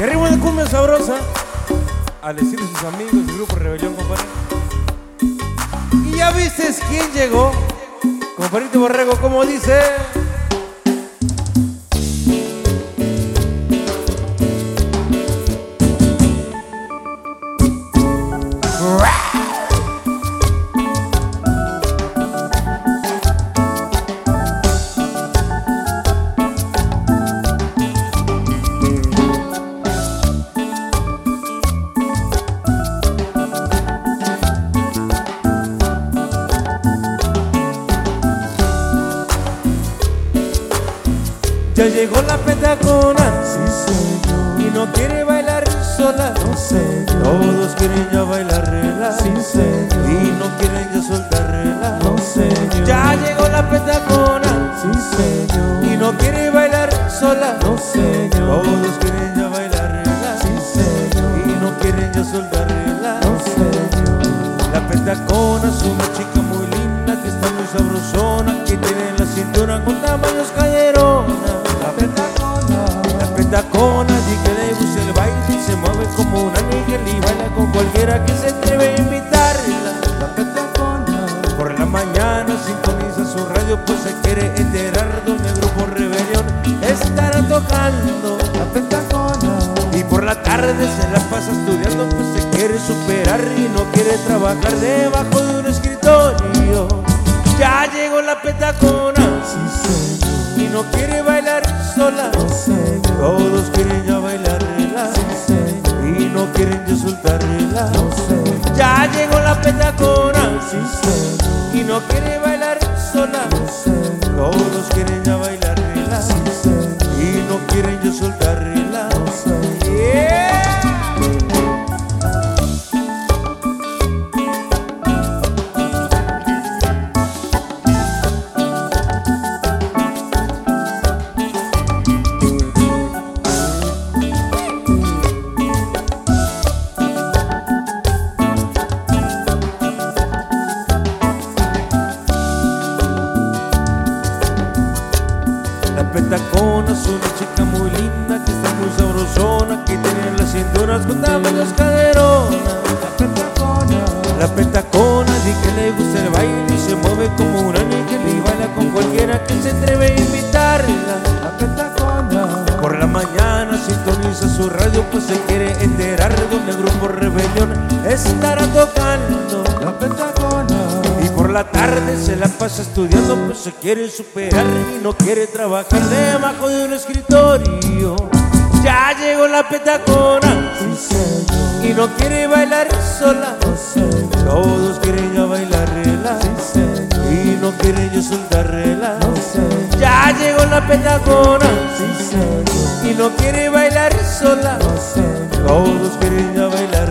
Y arriba de cumbia sabrosa, al decirle a sus amigos del grupo Rebelión, compadre. Y ya viste quién llegó, compadrito Borrego, como dice. Ya llegó la petacona Sí, y no quiere bailar sola. No, señor. Todos quieren ya bailar rela Sí, señor. y no quieren ya soltar rela. No, señor. Ya llegó la petacona Sí, señor. y no quiere bailar sola. No, señor. Todos quieren ya bailar rela Sí, señor. y no quieren ya soltar rela. No, señor. La petacona es una chica y baila con cualquiera que se atreve a invitarla. La petacona. Por la mañana sintoniza su radio pues se quiere enterar donde el grupo Rebelión estará tocando. La petacona. Y por la tarde se la pasa estudiando pues se quiere superar y no quiere trabajar debajo de un escritorio. Ya llegó la petacona Sí, señor. y no quiere bailar sola. Ya. No, llegó la petacona Sí, señor. y no quiere bailar sola. La petacona es una chica muy linda que está muy sabrosona, que tiene las cinturas con tamaños caderonas. La petacona. La petacona di que le gusta el baile y se mueve como un ángel y baila con cualquiera que se atreve a invitarla. La petacona. Por la mañana sintoniza su radio pues se quiere enterar de donde el grupo Rebelión estará tocando. La petacona. La tarde se la pasa estudiando pues se quiere superar y no quiere trabajar debajo de un escritorio. Ya llegó la petacona y no quiere bailar sola. Todos quieren ya bailar relax Sí, y no quieren ya soltar relax. No. Ya llegó la petacona y no quiere bailar sola. No. Todos quieren ya bailar